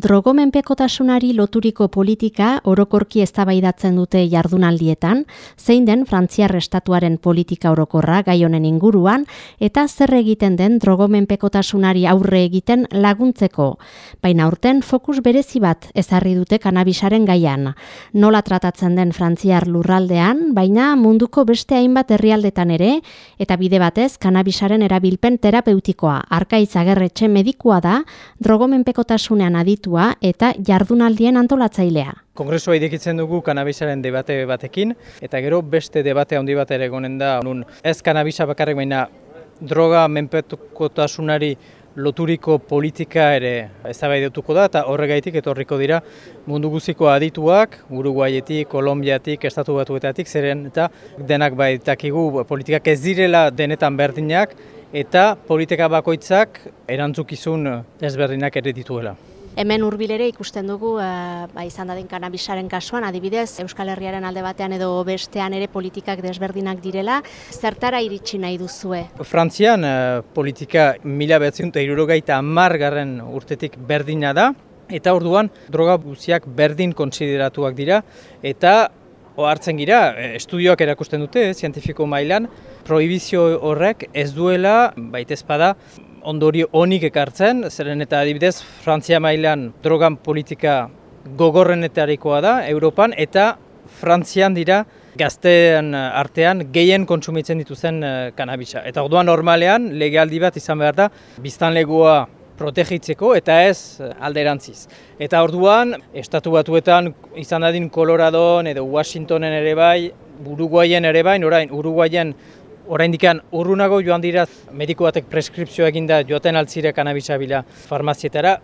Drogomenpekotasunari loturiko politika orokorki eztabaidatzen dute jardunaldietan, zein den Frantziar estatuaren politika orokorra gai honen inguruan eta zer egiten den drogomenpekotasunari aurre egiten laguntzeko. Baina urten fokus berezi bat ezarri dute kanabisaren gaian. Nola tratatzen den Frantziar lurraldean, baina munduko beste hainbat herrialdetan ere eta bide batez kanabisaren erabilpen terapeutikoa arkaiz agerretxe medikua da drogomenpekotasunean aditu eta jardunaldien antolatzailea. Kongresua idekitzen dugu kanabisaren debate batekin, eta gero beste debate handi bat ere gonen da, nun ez kanabisa bakarrik baina droga menpetukotasunari loturiko politika ere ezabaidetuko da eta horregaitik etorriko dira mundu guziko adituak, Uruguayetik, Kolombiatik, Estatu Batuetatik, zeren eta denak baitakigu politikak ez direla denetan berdinak eta politika bakoitzak erantzukizun ezberdinak ere dituela. Hemen hurbilere ikusten dugu uh, ba, izan dadin kanabisaren kasuan, adibidez Euskal Herriaren alde batean edo bestean ere politikak desberdinak direla. Zertara iritsi nahi duzue? Frantzian uh, politika mila behatziun eta garren urtetik berdina da. Eta orduan droga guziak berdin kontsideratuak dira. Eta hartzen gira, estudioak erakusten dute, zientifiko mailan, prohibizio horrek ez duela, baitezpada, ondorio onik ekartzen, zeren eta adibidez Frantzia mailan drogan politika gogorrenetarikoa da Europan eta Frantzian dira gazteen artean gehien kontsumitzen dituzen eh, kanabisa. Eta orduan normalean legaldi bat izan behar da biztanlegoa protegitzeko eta ez eh, alderantziz. Eta orduan, estatu batuetan izan dadin Coloradon edo Washingtonen ere bai, Uruguayen ere bai, orain Uruguayen Oraindikan urrunago joan dira mediko batek preskripzioa eginda joaten altzire kanabisa bila farmazietara,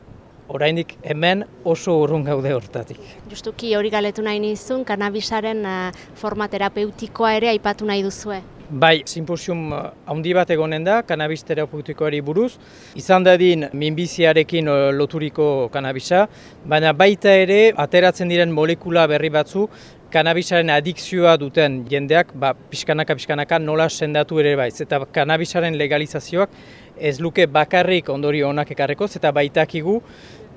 oraindik hemen oso urrun gaude hortatik. Justuki hori galetu nahi nizun, kanabisaren uh, forma terapeutikoa ere aipatu nahi duzue? Bai, simposium eh, handi bat egonen da, kanabis terapeutikoari buruz. Izan dadin minbiziarekin eh, loturiko kanabisa, baina baita ere ateratzen diren molekula berri batzu kanabisaren adikzioa duten jendeak ba, pixkanaka pixkanaka nola sendatu ere baiz. Eta kanabisaren legalizazioak ez luke bakarrik ondori onak ekarrekoz eta baitakigu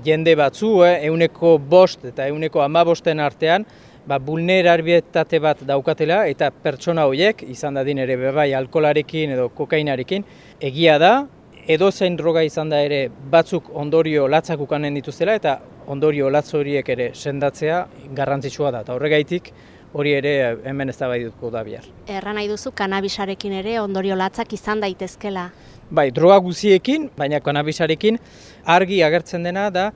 jende batzu, eh, euneko bost eta euneko amabosten artean, ba, vulnerarbietate bat daukatela eta pertsona horiek, izan dadin ere bebai alkolarekin edo kokainarekin, egia da, edo zein droga izan da ere batzuk ondorio latzak ukanen dituzela eta ondorio latz horiek ere sendatzea garrantzitsua da. Eta horregaitik hori ere hemen ez da bai da bihar. Erra nahi duzu, kanabisarekin ere ondorio latzak izan daitezkela? Bai, droga guziekin, baina kanabisarekin argi agertzen dena da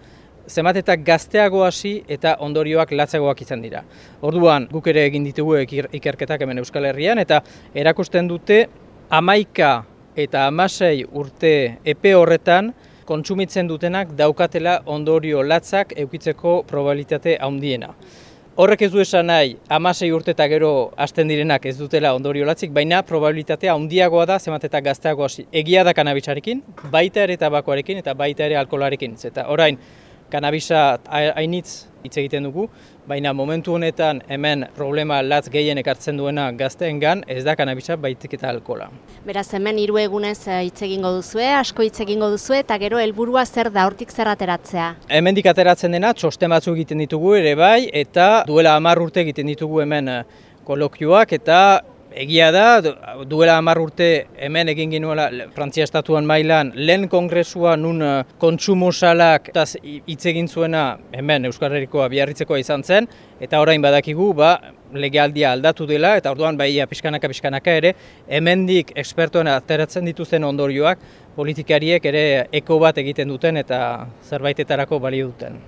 zematetak gazteago hasi eta ondorioak latzagoak izan dira. Orduan, guk ere egin ditugu ikerketak hemen Euskal Herrian eta erakusten dute amaika eta amasei urte epe horretan kontsumitzen dutenak daukatela ondorio latzak eukitzeko probabilitate handiena. Horrek ez du esan nahi, amasei urte eta gero hasten direnak ez dutela ondorio latzik, baina probabilitatea handiagoa da eta gazteagoa egia da kanabitsarekin, baita ere tabakoarekin eta baita ere alkolarekin. Eta orain, kanabisa hainitz hitz egiten dugu, baina momentu honetan hemen problema latz gehien ekartzen duena gazteengan ez da kanabisa baitik eta alkola. Beraz hemen hiru egunez eh, hitz egingo duzue, asko hitz egingo duzue eta gero helburua zer da hortik zer ateratzea? Hemendik ateratzen dena txosten batzu egiten ditugu ere bai eta duela hamar urte egiten ditugu hemen eh, kolokioak eta Egia da, duela hamar urte hemen egin ginuela Frantzia Estatuan mailan lehen kongresua nun eh, kontsumo salak hitz egin zuena hemen Euskal Herrikoa biarritzekoa izan zen eta orain badakigu ba, legealdia aldatu dela eta orduan bai pixkanaka pixkanaka ere hemendik ekspertoen ateratzen dituzten ondorioak politikariek ere eko bat egiten duten eta zerbaitetarako balio duten.